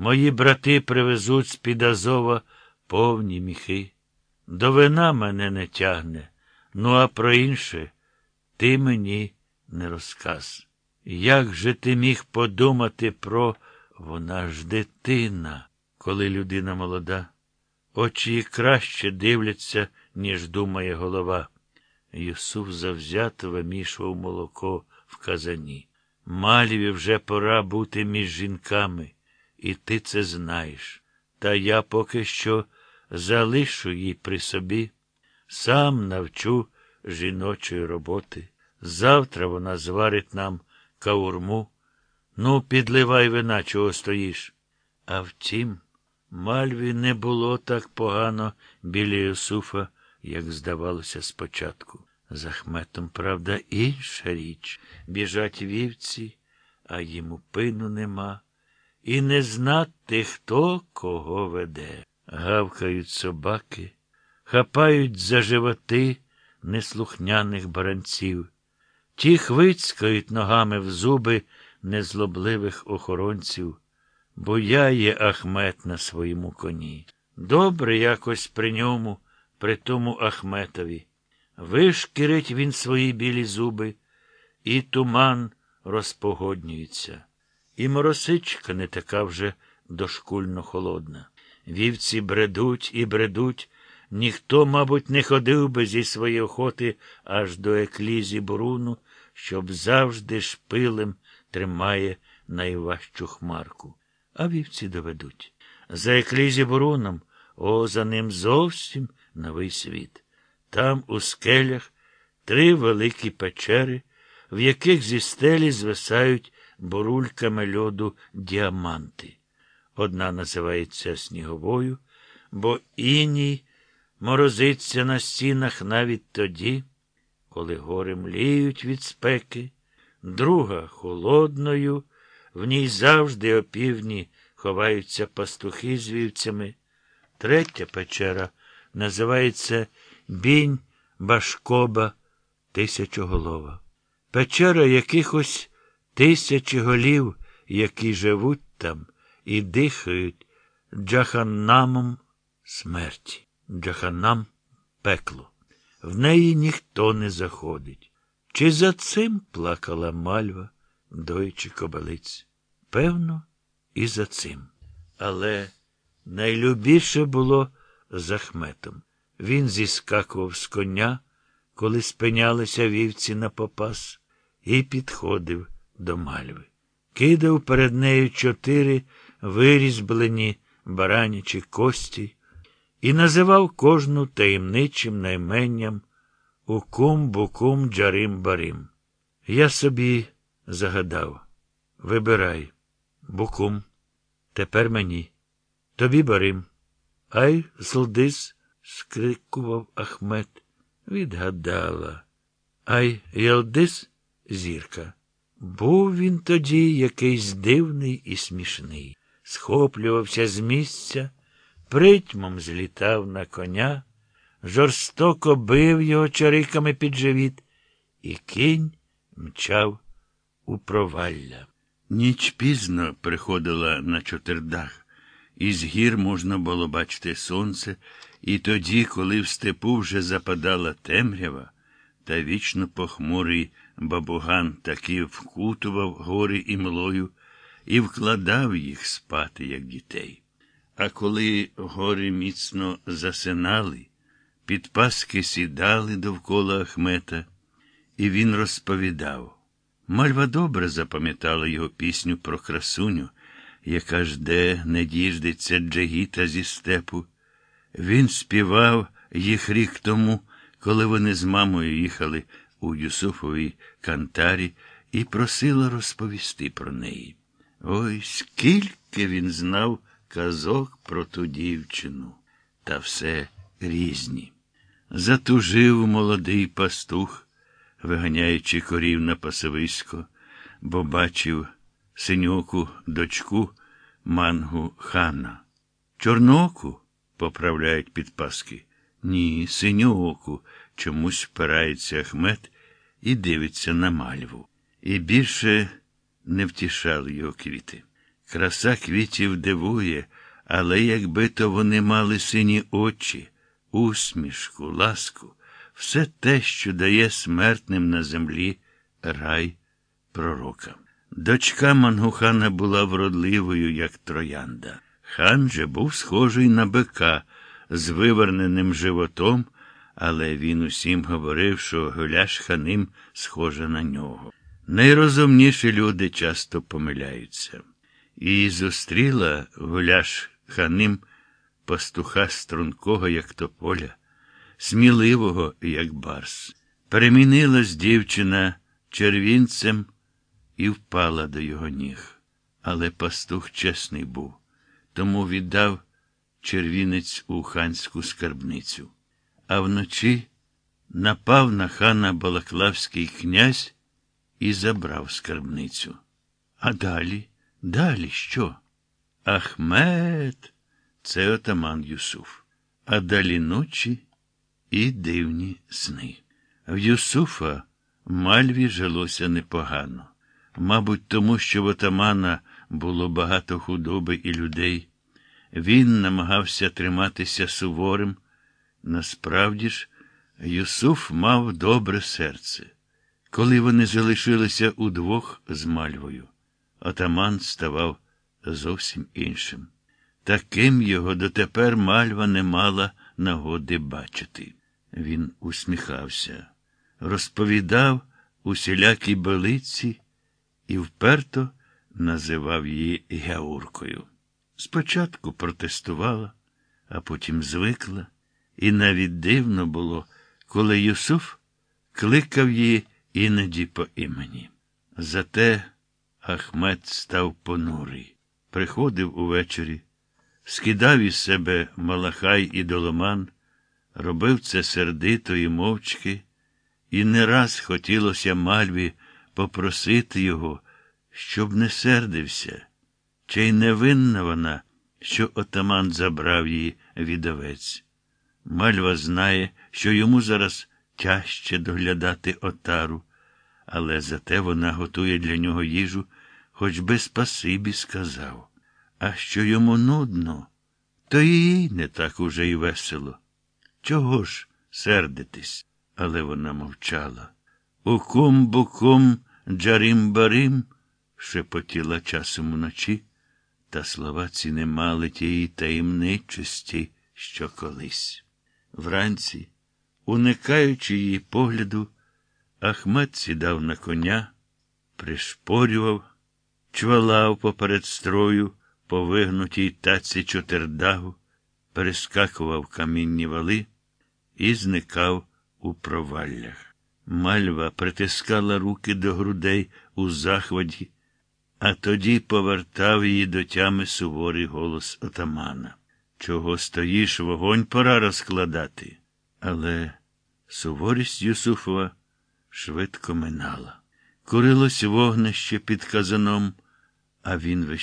Мої брати привезуть з-під Азова повні міхи. До вина мене не тягне, ну а про інше ти мені не розказ. Як же ти міг подумати про вона ж дитина, коли людина молода? Очі краще дивляться, ніж думає голова. Юсуф завзято вимішував молоко в казані. Мальві вже пора бути між жінками, і ти це знаєш. Та я поки що залишу її при собі, сам навчу жіночої роботи. Завтра вона зварить нам каурму. Ну, підливай вина, чого стоїш. А втім, Мальві не було так погано біля Юсуфа, як здавалося спочатку. З Ахметом, правда, інша річ. Біжать вівці, а йому пину нема. І не знати, хто кого веде. Гавкають собаки, хапають за животи неслухняних баранців. Ті хвицькають ногами в зуби незлобливих охоронців. Бояє Ахмет на своєму коні. Добре якось при ньому, при тому Ахметові. Вишкірить він свої білі зуби, і туман розпогоднюється. І моросичка не така вже дошкульно холодна. Вівці бредуть і бредуть. Ніхто, мабуть, не ходив би зі своєї охоти аж до еклізі буруну, щоб завжди шпилем тримає найважчу хмарку. А вівці доведуть. За еклізі буруном, о, за ним зовсім новий світ. Там, у скелях, три великі печери, в яких зі стелі звисають бурульками льоду діаманти. Одна називається сніговою, бо іній морозиться на стінах навіть тоді, коли гори мліють від спеки, друга холодною, в ній завжди опівдні ховаються пастухи з вівцями. Третя печера називається Бінь Башкоба Тисячоголова. Печера якихось тисячі голів, які живуть там і дихають джаханнамом смерті. Джаханнам пекло. В неї ніхто не заходить. Чи за цим плакала мальва, доючи кобилиць? Певно, і за цим. Але найлюбіше було з Ахметом. Він зіскакував з коня, коли спинялися вівці на попас, і підходив до мальви. Кидав перед нею чотири вирізблені баранячі кості і називав кожну таємничим найменням Укум букум джарим барим. Я собі загадав вибирай, букум, тепер мені. Тобі барим. Ай, злдис, скрикував Ахмет. Відгадала. Ай, Ялдис зірка. Був він тоді якийсь дивний і смішний. Схоплювався з місця, притьмом злітав на коня, жорстоко бив його чариками під живіт, і кінь мчав у провалля. Ніч пізно приходила на чотирдах. Із гір можна було бачити сонце, і тоді, коли в степу вже западала темрява, та вічно похмурий бабуган таки вкутував гори і млою і вкладав їх спати, як дітей. А коли гори міцно засинали, підпаски сідали довкола Ахмета, і він розповідав. Мальва добре запам'ятала його пісню про красуню яка жде, не діждеться Джегіта зі степу. Він співав їх рік тому, коли вони з мамою їхали у Юсуфовій кантарі і просила розповісти про неї. Ой, скільки він знав казок про ту дівчину, та все різні. Затужив молодий пастух, виганяючи корів на пасовисько, бо бачив синьоку дочку мангу хана. Чорноку поправляють підпаски. Ні, синьооку чомусь впирається Ахмет і дивиться на мальву. І більше не втішали його квіти. Краса квітів дивує, але якби то вони мали сині очі, усмішку, ласку, все те, що дає смертним на землі рай пророка. Дочка Мангухана була вродливою, як троянда. Хан же був схожий на бика з виверненим животом, але він усім говорив, що Гуляш ханим схожа на нього. Найрозумніші люди часто помиляються. І зустріла Гуляш ханим пастуха стрункого, як тополя, сміливого, як барс. Перемінилась дівчина червінцем і впала до його ніг. Але пастух чесний був, тому віддав червінець у ханську скарбницю. А вночі напав на хана Балаклавський князь і забрав скарбницю. А далі, далі що? Ахмед, це отаман Юсуф. А далі ночі і дивні сни. В Юсуфа мальві жилося непогано. Мабуть, тому що в отамана було багато худоби і людей. Він намагався триматися суворим. Насправді ж, Юсуф мав добре серце. Коли вони залишилися удвох з мальвою, отаман ставав зовсім іншим. Таким його дотепер мальва не мала нагоди бачити. Він усміхався, розповідав усілякій белиці і вперто називав її Гяуркою. Спочатку протестувала, а потім звикла, і навіть дивно було, коли Юсуф кликав її іноді по імені. Зате Ахмед став понурий, приходив увечері, скидав із себе Малахай і доломан, робив це сердито і мовчки, і не раз хотілося мальві попросити його, щоб не сердився. Чи й не винна вона, що отаман забрав її відовець. Мальва знає, що йому зараз тяжче доглядати отару, але зате вона готує для нього їжу, хоч би спасибі сказав. А що йому нудно, то їй не так уже й весело. Чого ж сердитись? Але вона мовчала. Укум букум джарим барим, шепотіла часом уночі, та слова ці не мали тієї таємничості, що колись. Вранці, уникаючи її погляду, Ахмед сідав на коня, пришпорював, чвалав поперед строю по вигнутій таці чотирдагу, перескакував камінні вали і зникав у проваллях. Мальва притискала руки до грудей у захваті, а тоді повертав її до тями суворий голос отамана. Чого стоїш, вогонь пора розкладати. Але суворість Юсуфова швидко минала. Курилось вогнище під казаном, а він весь